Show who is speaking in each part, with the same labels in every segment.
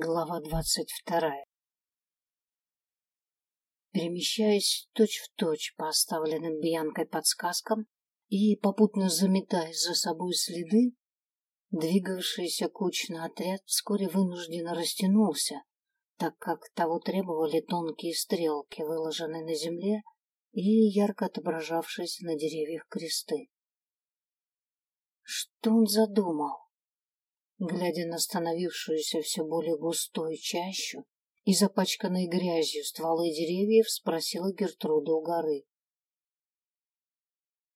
Speaker 1: Глава двадцать вторая. Перемещаясь точь-в-точь по оставленным Бьянкой подсказкам и попутно заметая за собой следы, двигавшийся кучный отряд вскоре вынужденно растянулся, так как того требовали тонкие стрелки, выложенные на земле и ярко отображавшиеся на деревьях кресты. Что он задумал? Глядя на становившуюся все более густую чащу и запачканной грязью стволы деревьев, спросила Гертруда у горы.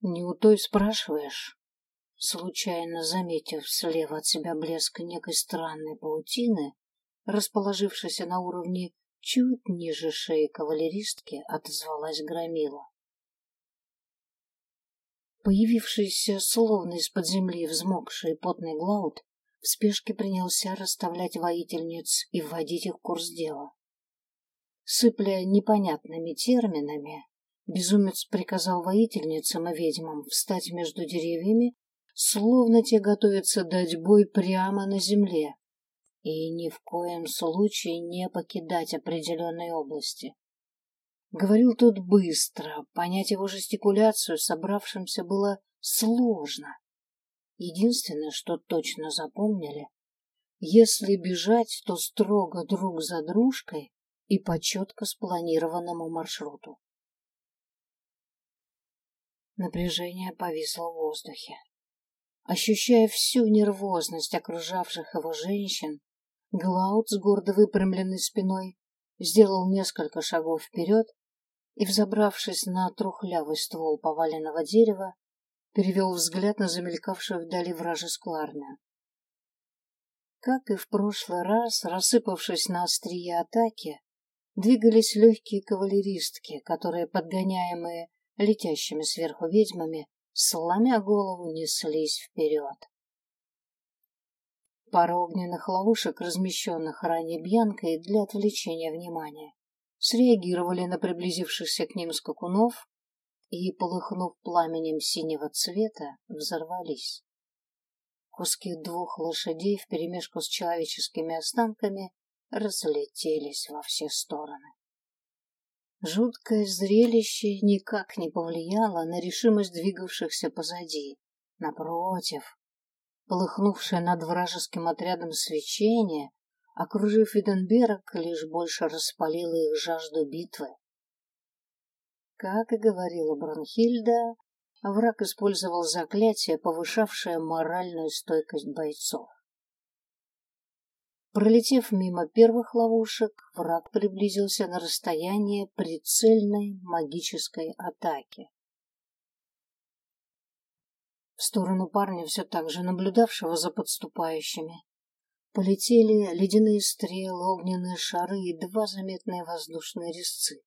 Speaker 1: «Не у той спрашиваешь?» Случайно заметив слева от себя блеск некой странной паутины, расположившейся на уровне чуть ниже шеи кавалеристки, отозвалась громила. Появившийся словно из-под земли взмокший потный Глауд в спешке принялся расставлять воительниц и вводить их в курс дела. Сыпля непонятными терминами, безумец приказал воительницам и ведьмам встать между деревьями, словно те готовятся дать бой прямо на земле, и ни в коем случае не покидать определенной области. Говорил тут быстро, понять его жестикуляцию собравшимся было сложно. Единственное, что точно запомнили, если бежать, то строго друг за дружкой и по четко спланированному маршруту. Напряжение повисло в воздухе. Ощущая всю нервозность окружавших его женщин, Глауд с гордо выпрямленной спиной сделал несколько шагов вперед и, взобравшись на трухлявый ствол поваленного дерева, перевел взгляд на замелькавшую вдали вражескую армию. Как и в прошлый раз, рассыпавшись на острие атаки, двигались легкие кавалеристки, которые, подгоняемые летящими сверху ведьмами, сломя голову, неслись вперед. Пара огненных ловушек, размещенных ранее Бьянкой для отвлечения внимания, среагировали на приблизившихся к ним скакунов и, полыхнув пламенем синего цвета, взорвались. Куски двух лошадей вперемешку с человеческими останками разлетелись во все стороны. Жуткое зрелище никак не повлияло на решимость двигавшихся позади. Напротив, полыхнувшее над вражеским отрядом свечение, окружив Виденберг, лишь больше распалило их жажду битвы. Как и говорила Бронхильда, враг использовал заклятие, повышавшее моральную стойкость бойцов. Пролетев мимо первых ловушек, враг приблизился на расстояние прицельной магической атаки. В сторону парня, все так же наблюдавшего за подступающими, полетели ледяные стрелы, огненные шары и два заметные воздушные резцы.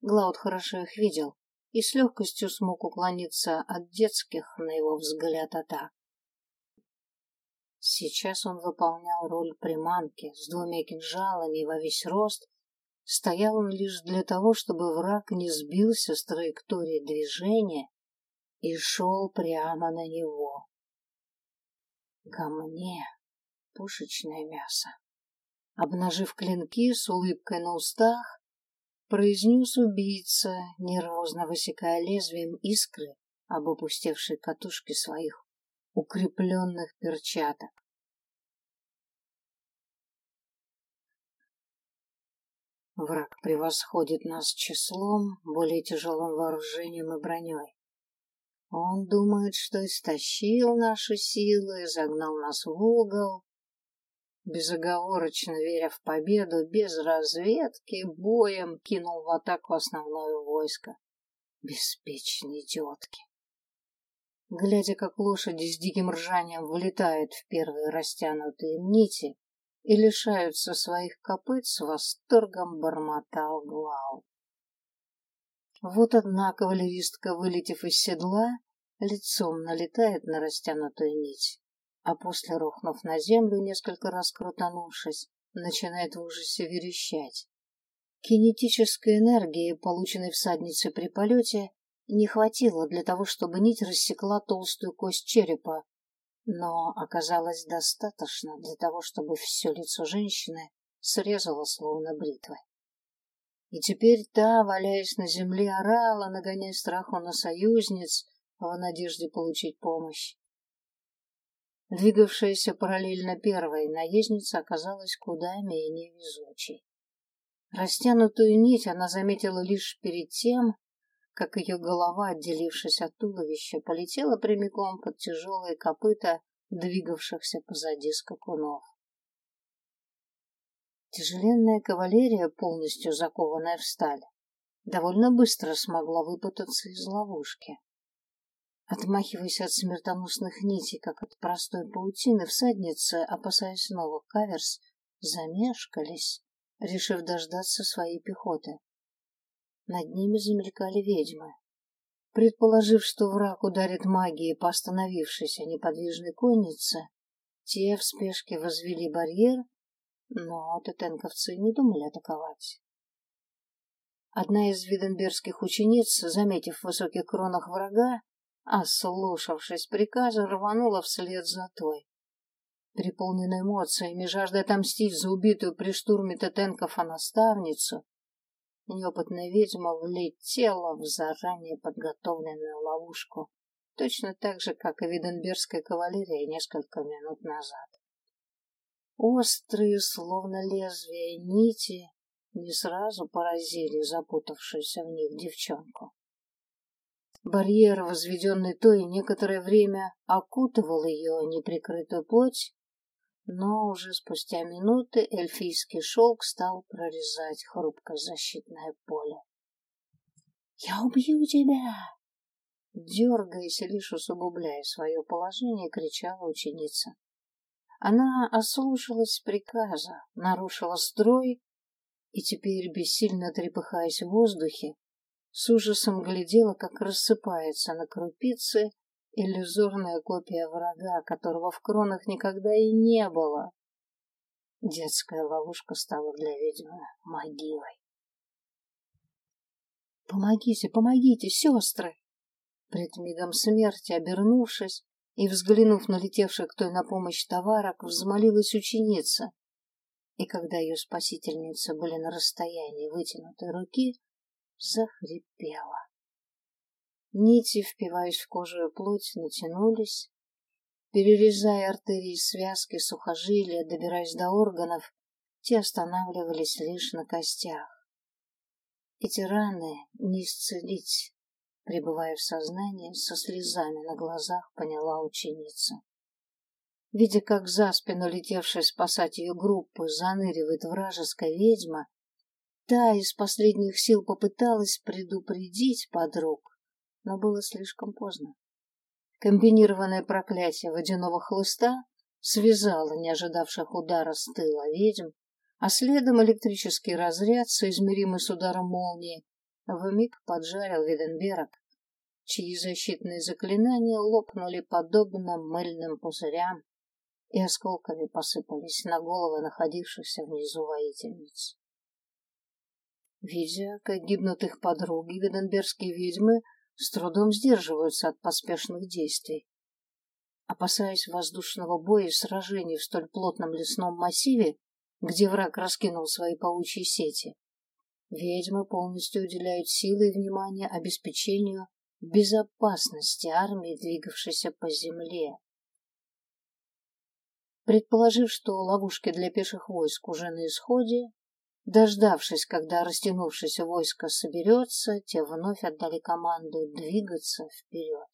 Speaker 1: Глауд хорошо их видел и с легкостью смог уклониться от детских, на его взгляд, атак. Сейчас он выполнял роль приманки с двумя кинжалами во весь рост. Стоял он лишь для того, чтобы враг не сбился с траектории движения и шел прямо на него. Ко мне пушечное мясо. Обнажив клинки с улыбкой на устах, произнес убийца, нервозно высекая лезвием искры об опустевшей катушке своих укрепленных перчаток. Враг превосходит нас числом, более тяжелым вооружением и броней. Он думает, что истощил наши силы, загнал нас в угол, безоговорочно веря в победу, без разведки, боем кинул в атаку основное войско. Беспечные идиотки. Глядя, как лошади с диким ржанием влетают в первые растянутые нити и лишаются своих копыт, с восторгом бормотал Глау. Вот одна кавалеристка, вылетев из седла, лицом налетает на растянутую нить а после, рухнув на землю, несколько раз крутанувшись, начинает в ужасе верещать. Кинетической энергии, полученной всадницей при полете, не хватило для того, чтобы нить рассекла толстую кость черепа, но оказалось достаточно для того, чтобы все лицо женщины срезала словно бритвой. И теперь та, валяясь на земле, орала, нагоняя страху на союзниц в надежде получить помощь. Двигавшаяся параллельно первой наездница оказалась куда менее везучей. Растянутую нить она заметила лишь перед тем, как ее голова, отделившись от туловища, полетела прямиком под тяжелые копыта двигавшихся позади скакунов. Тяжеленная кавалерия, полностью закованная в сталь, довольно быстро смогла выпутаться из ловушки. Отмахиваясь от смертоносных нитей, как от простой паутины, всадницы, опасаясь новых каверс, замешкались, решив дождаться своей пехоты. Над ними замелькали ведьмы. Предположив, что враг ударит магией по остановившейся неподвижной коннице, те в спешке возвели барьер но тетенковцы не думали атаковать. Одна из виденбергских учениц, заметив в высоких кронах врага, ослушавшись приказа, рванула вслед за той. Переполненной эмоциями, жаждой отомстить за убитую при штурме Тетенкова наставницу, неопытная ведьма влетела в заранее подготовленную ловушку, точно так же, как и виденбергская кавалерия несколько минут назад. Острые, словно лезвия нити, не сразу поразили запутавшуюся в них девчонку. Барьер, возведенный той, некоторое время окутывал ее неприкрытую плоть, но уже спустя минуты эльфийский шелк стал прорезать хрупкое защитное поле. «Я убью тебя!» Дергаясь лишь усугубляя свое положение, кричала ученица. Она ослушалась приказа, нарушила строй и теперь, бессильно трепыхаясь в воздухе, с ужасом глядела, как рассыпается на крупицы иллюзорная копия врага, которого в кронах никогда и не было. Детская ловушка стала для ведьмы могилой. «Помогите, помогите, сестры!» Пред мигом смерти, обернувшись, и, взглянув на летевших к той на помощь товарок, взмолилась ученица. И когда ее спасительницы были на расстоянии вытянутой руки, захрипела. Нити, впиваясь в кожу и плоть, натянулись, перерезая артерии связки, сухожилия, добираясь до органов, те останавливались лишь на костях. Эти раны не исцелить, Пребывая в сознании, со слезами на глазах поняла ученица. Видя, как за спину летевшая спасать ее группу заныривает вражеская ведьма, та из последних сил попыталась предупредить подруг, но было слишком поздно. Комбинированное проклятие водяного хлыста связало не ожидавших удара с тыла ведьм, а следом электрический разряд, соизмеримый с ударом молнии, вмиг поджарил Виденберг, чьи защитные заклинания лопнули подобно мыльным пузырям и осколками посыпались на головы находившихся внизу воительниц. Видя, как гибнут их подруги, виденбергские ведьмы с трудом сдерживаются от поспешных действий. Опасаясь воздушного боя и сражений в столь плотном лесном массиве, где враг раскинул свои паучьи сети, Ведьмы полностью уделяют силы и внимание обеспечению безопасности армии, двигавшейся по земле. Предположив, что ловушки для пеших войск уже на исходе, дождавшись, когда растянувшееся войско соберется, те вновь отдали команду двигаться вперед.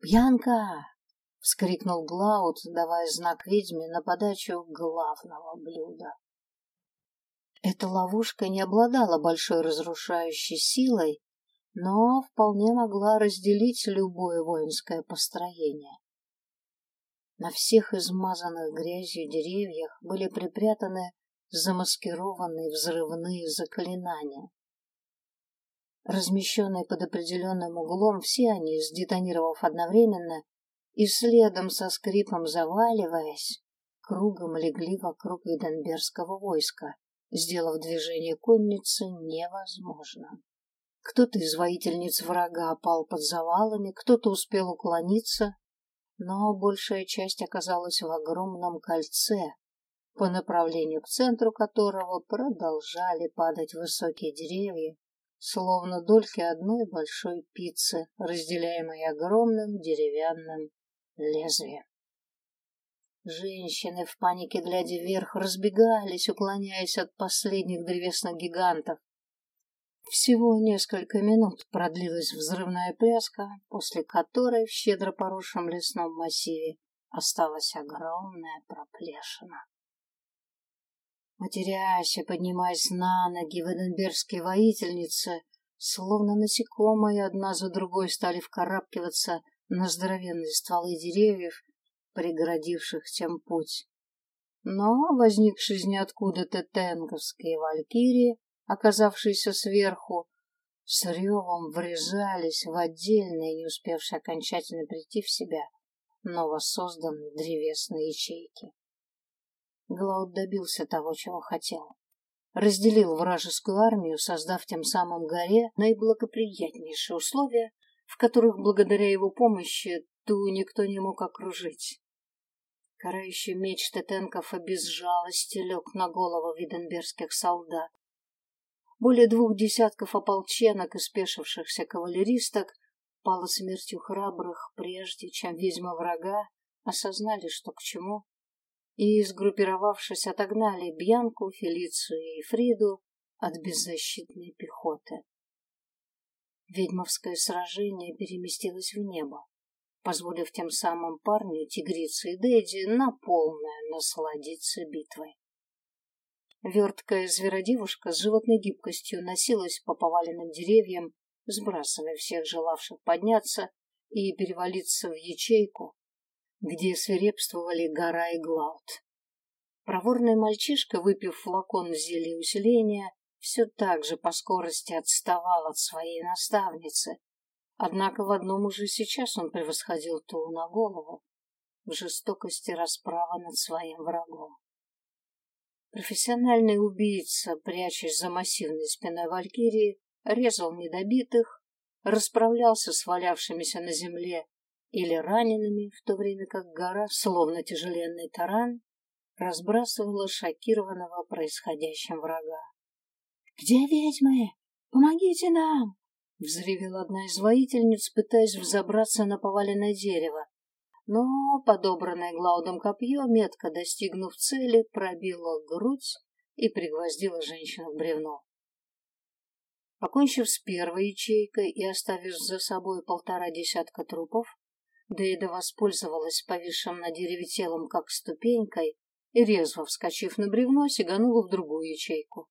Speaker 1: «Бьянка!» — вскрикнул Глауд, давая знак ведьме на подачу главного блюда. Эта ловушка не обладала большой разрушающей силой, но вполне могла разделить любое воинское построение. На всех измазанных грязью деревьях были припрятаны замаскированные взрывные заклинания. Размещенные под определенным углом, все они, сдетонировав одновременно и следом со скрипом заваливаясь, кругом легли вокруг Виденбергского войска сделав движение конницы невозможным. Кто-то из воительниц врага опал под завалами, кто-то успел уклониться, но большая часть оказалась в огромном кольце, по направлению к центру которого продолжали падать высокие деревья, словно дольки одной большой пиццы, разделяемой огромным деревянным лезвием. Женщины в панике, глядя вверх, разбегались, уклоняясь от последних древесных гигантов. Всего несколько минут продлилась взрывная пляска, после которой в щедро поросшем лесном массиве осталась огромная проплешина. Матерясь и поднимаясь на ноги, вененбергские воительницы, словно насекомые, одна за другой стали вкарабкиваться на здоровенные стволы деревьев, преградивших тем путь. Но возникшие из ниоткуда тетенговские валькирии, оказавшиеся сверху, с ревом врезались в отдельные, не успевшие окончательно прийти в себя, новосозданные древесные ячейки. Глауд добился того, чего хотел. Разделил вражескую армию, создав тем самым горе наиблагоприятнейшие условия, в которых благодаря его помощи ту никто не мог окружить. Карающий меч Тетенков без жалости лег на голову виденбергских солдат. Более двух десятков ополченок и спешившихся кавалеристок пало смертью храбрых, прежде чем ведьма врага осознали, что к чему, и, сгруппировавшись, отогнали Бьянку, Фелицию и Фриду от беззащитной пехоты. Ведьмовское сражение переместилось в небо, позволив тем самым парню, тигрице и Дэдди на полное насладиться битвой. Верткая зверодевушка с животной гибкостью носилась по поваленным деревьям, сбрасывая всех желавших подняться и перевалиться в ячейку, где свирепствовали гора и глаут. Проворный мальчишка, выпив флакон зелья усиления, все так же по скорости отставал от своей наставницы. Однако в одном уже сейчас он превосходил ту на голову в жестокости расправы над своим врагом. Профессиональный убийца, прячась за массивной спиной валькирии, резал недобитых, расправлялся с валявшимися на земле или ранеными, в то время как гора, словно тяжеленный таран, разбрасывала шокированного происходящим врага. «Где ведьмы? Помогите нам!» — взревела одна из воительниц, пытаясь взобраться на поваленное дерево. Но подобранное Глаудом копье, метко достигнув цели, пробило грудь и пригвоздило женщину в бревно. Покончив с первой ячейкой и оставив за собой полтора десятка трупов, Дейда воспользовалась повисшим на дереве телом как ступенькой и, резво вскочив на бревно, сиганула в другую ячейку.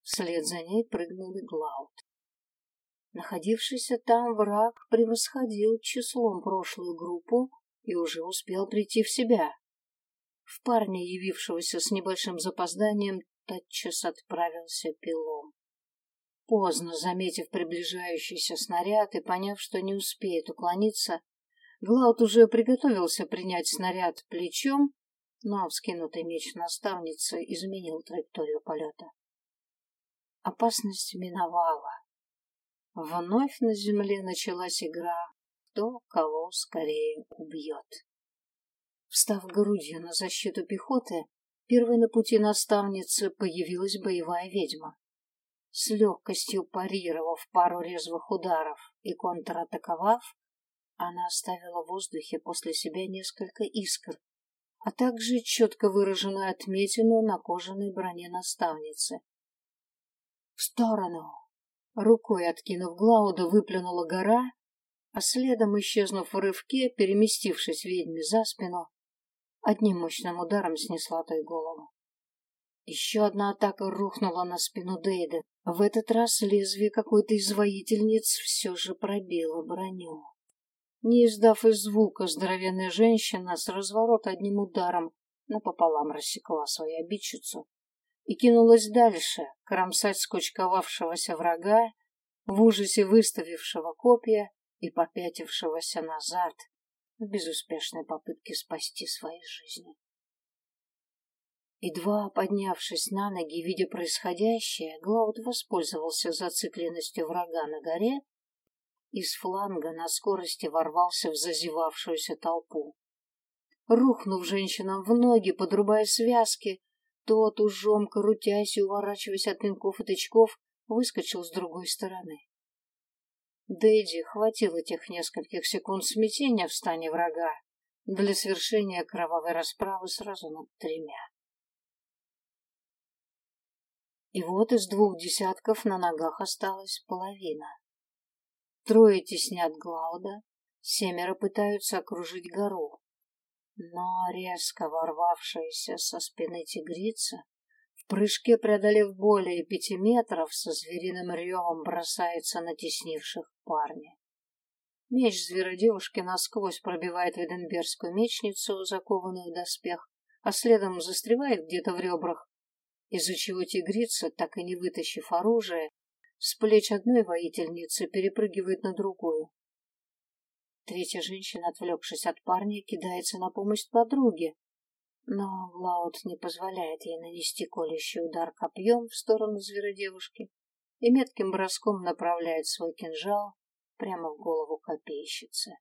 Speaker 1: Вслед за ней прыгнул и Глауд. Находившийся там враг превосходил числом прошлую группу и уже успел прийти в себя. В парня, явившегося с небольшим запозданием, тотчас отправился пилом. Поздно заметив приближающийся снаряд и поняв, что не успеет уклониться, Глауд уже приготовился принять снаряд плечом, но вскинутый меч наставницы изменил траекторию полета. Опасность миновала. Вновь на земле началась игра, кто кого скорее убьет. Встав грудью на защиту пехоты, первой на пути наставницы появилась боевая ведьма. С легкостью парировав пару резвых ударов и контратаковав, она оставила в воздухе после себя несколько искр, а также четко выраженную отметину на кожаной броне наставницы. «В сторону!» Рукой откинув Глауда, выплюнула гора, а следом, исчезнув в рывке, переместившись ведьме за спину, одним мощным ударом снесла той голову. Еще одна атака рухнула на спину Дейда. В этот раз лезвие какой-то из воительниц все же пробило броню. Не издав и звука, здоровенная женщина с разворота одним ударом напополам рассекла свою обидчицу и кинулась дальше, кромсать скучковавшегося врага, в ужасе выставившего копья и попятившегося назад в безуспешной попытке спасти свои жизни. Едва поднявшись на ноги, видя происходящее, Глауд воспользовался зацикленностью врага на горе из фланга на скорости ворвался в зазевавшуюся толпу. рухнув женщинам в ноги, подрубая связки. Тот, ужом крутясь и уворачиваясь от пинков и тычков, выскочил с другой стороны. Дэдди хватило тех нескольких секунд смятения в стане врага для свершения кровавой расправы сразу над тремя. И вот из двух десятков на ногах осталась половина. Трое теснят Глауда, семеро пытаются окружить гору. Но резко ворвавшаяся со спины тигрица, в прыжке преодолев более пяти метров, со звериным ревом бросается на теснивших парня. Меч зверодевушки насквозь пробивает веденбергскую мечницу, закованную в доспех, а следом застревает где-то в ребрах, из-за чего тигрица, так и не вытащив оружие, с плеч одной воительницы перепрыгивает на другую. Третья женщина, отвлекшись от парня, кидается на помощь подруге, но Глауд не позволяет ей нанести колющий удар копьем в сторону зверодевушки и метким броском направляет свой кинжал прямо в голову копейщицы.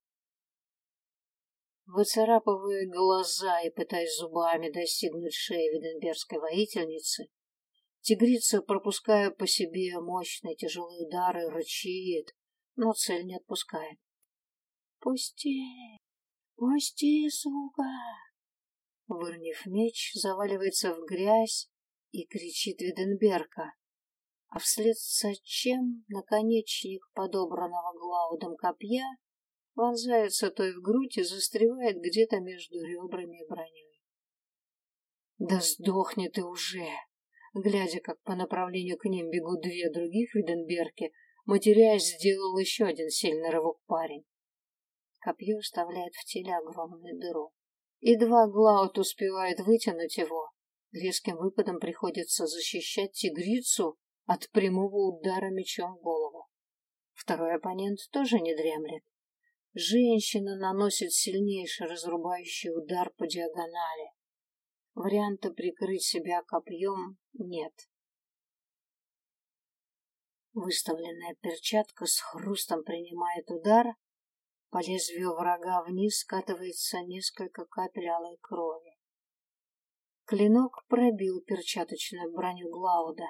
Speaker 1: Выцарапывая глаза и пытаясь зубами достигнуть шеи Виденбергской воительницы, тигрица, пропуская по себе мощные тяжелые удары, рычит, но цель не отпускает. «Пусти! Пусти, сука!» Вырнив меч, заваливается в грязь и кричит Виденберга, а вслед за чем наконечник подобранного Глаудом копья вонзается той в грудь и застревает где-то между ребрами и броней. Да сдохни ты уже! Глядя, как по направлению к ним бегут две других Виденберки, матерясь, сделал еще один сильный рывок парень. Копье вставляет в теле огромную дыру. Едва Глаут успевает вытянуть его, резким выпадом приходится защищать тигрицу от прямого удара мечом в голову. Второй оппонент тоже не дремлет. Женщина наносит сильнейший разрубающий удар по диагонали. Варианта прикрыть себя копьем нет. Выставленная перчатка с хрустом принимает удар, по лезвию врага вниз скатывается несколько капель алой крови. Клинок пробил перчаточную броню Глауда.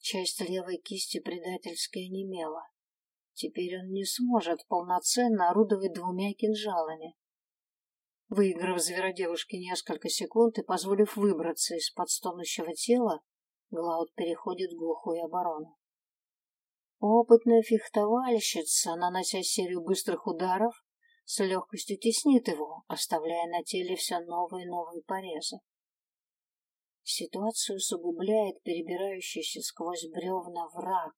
Speaker 1: Часть левой кисти предательски онемела. Теперь он не сможет полноценно орудовать двумя кинжалами. Выиграв зверодевушке несколько секунд и позволив выбраться из-под стонущего тела, Глауд переходит в глухую оборону. Опытная фехтовальщица, нанося серию быстрых ударов, с легкостью теснит его, оставляя на теле все новые и новые порезы. Ситуацию усугубляет перебирающийся сквозь бревна враг,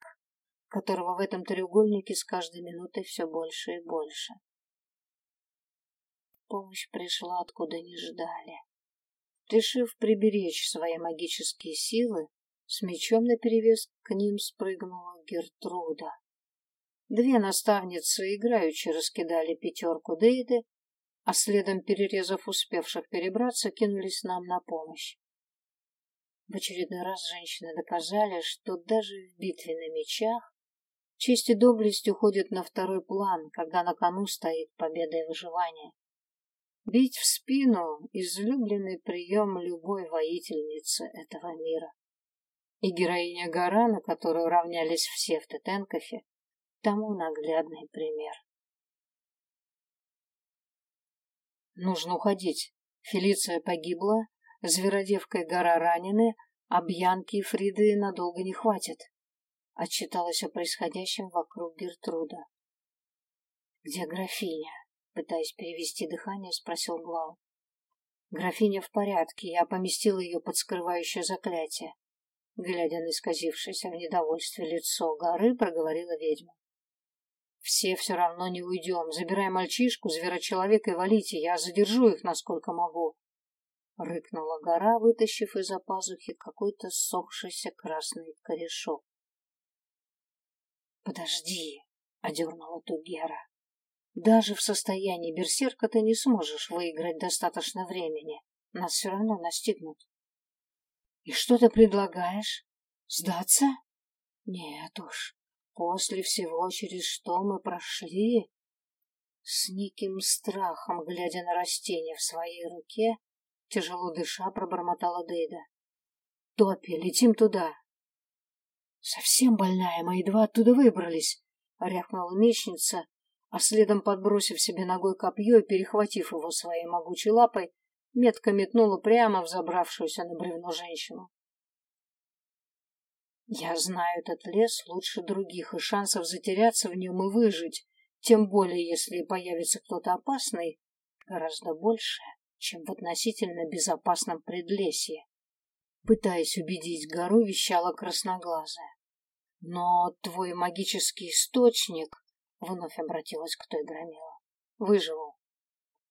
Speaker 1: которого в этом треугольнике с каждой минутой все больше и больше. Помощь пришла откуда не ждали. Решив приберечь свои магические силы, с мечом наперевес к ним спрыгнула Гертруда. Две наставницы играючи раскидали пятерку Дейды, а следом, перерезав успевших перебраться, кинулись нам на помощь. В очередной раз женщины доказали, что даже в битве на мечах Честь и доблесть уходят на второй план, когда на кону стоит победа и выживание. Бить в спину – излюбленный прием любой воительницы этого мира. И героиня гора, на которую равнялись все в Тетенкофе, тому наглядный пример. Нужно уходить. Фелиция погибла, Зверодевка и гора ранены, а Бьянки и Фриды надолго не хватит отчиталась о происходящем вокруг Гертруда. «Где графиня?» — пытаясь перевести дыхание, спросил Глау. «Графиня в порядке, я поместила ее под скрывающее заклятие». Глядя на исказившееся в недовольстве лицо горы, проговорила ведьма. «Все все равно не уйдем. Забирай мальчишку, зверочеловека и валите. Я задержу их, насколько могу». Рыкнула гора, вытащив из-за пазухи какой-то сохшийся красный корешок. «Подожди», — одернула Тугера. «Даже в состоянии берсерка ты не сможешь выиграть достаточно времени. Нас все равно настигнут». «И что ты предлагаешь? Сдаться?» «Нет уж. После всего, через что мы прошли...» С неким страхом, глядя на растение в своей руке, тяжело дыша, пробормотала Дейда. «Топи, летим туда!» «Совсем больная, мы едва оттуда выбрались!» — рявкнула мечница, а следом, подбросив себе ногой копье и перехватив его своей могучей лапой, метко метнула прямо в забравшуюся на бревно женщину. Я знаю этот лес лучше других, и шансов затеряться в нем и выжить, тем более если появится кто-то опасный, гораздо больше, чем в относительно безопасном предлесье. Пытаясь убедить гору, вещала красноглазая. Но твой магический источник Вновь обратилась к той громила. Выживу.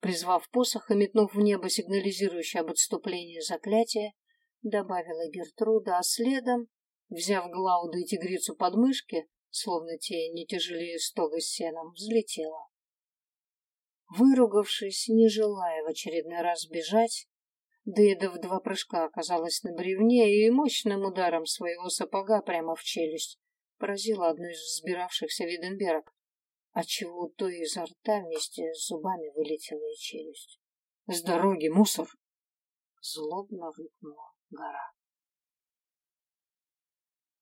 Speaker 1: Призвав посох и метнув в небо сигнализирующее об отступлении заклятие, добавила Гертруда, а следом, взяв Глауду и тигрицу под мышки, словно те не тяжелее стога с сеном, взлетела. Выругавшись, не желая в очередной раз бежать, Дейда в два прыжка оказалась на бревне и мощным ударом своего сапога прямо в челюсть поразила одну из взбиравшихся Виденберг отчего у той изо рта вместе с зубами вылетела и челюсть. — С дороги, мусор! — злобно рыкнула гора.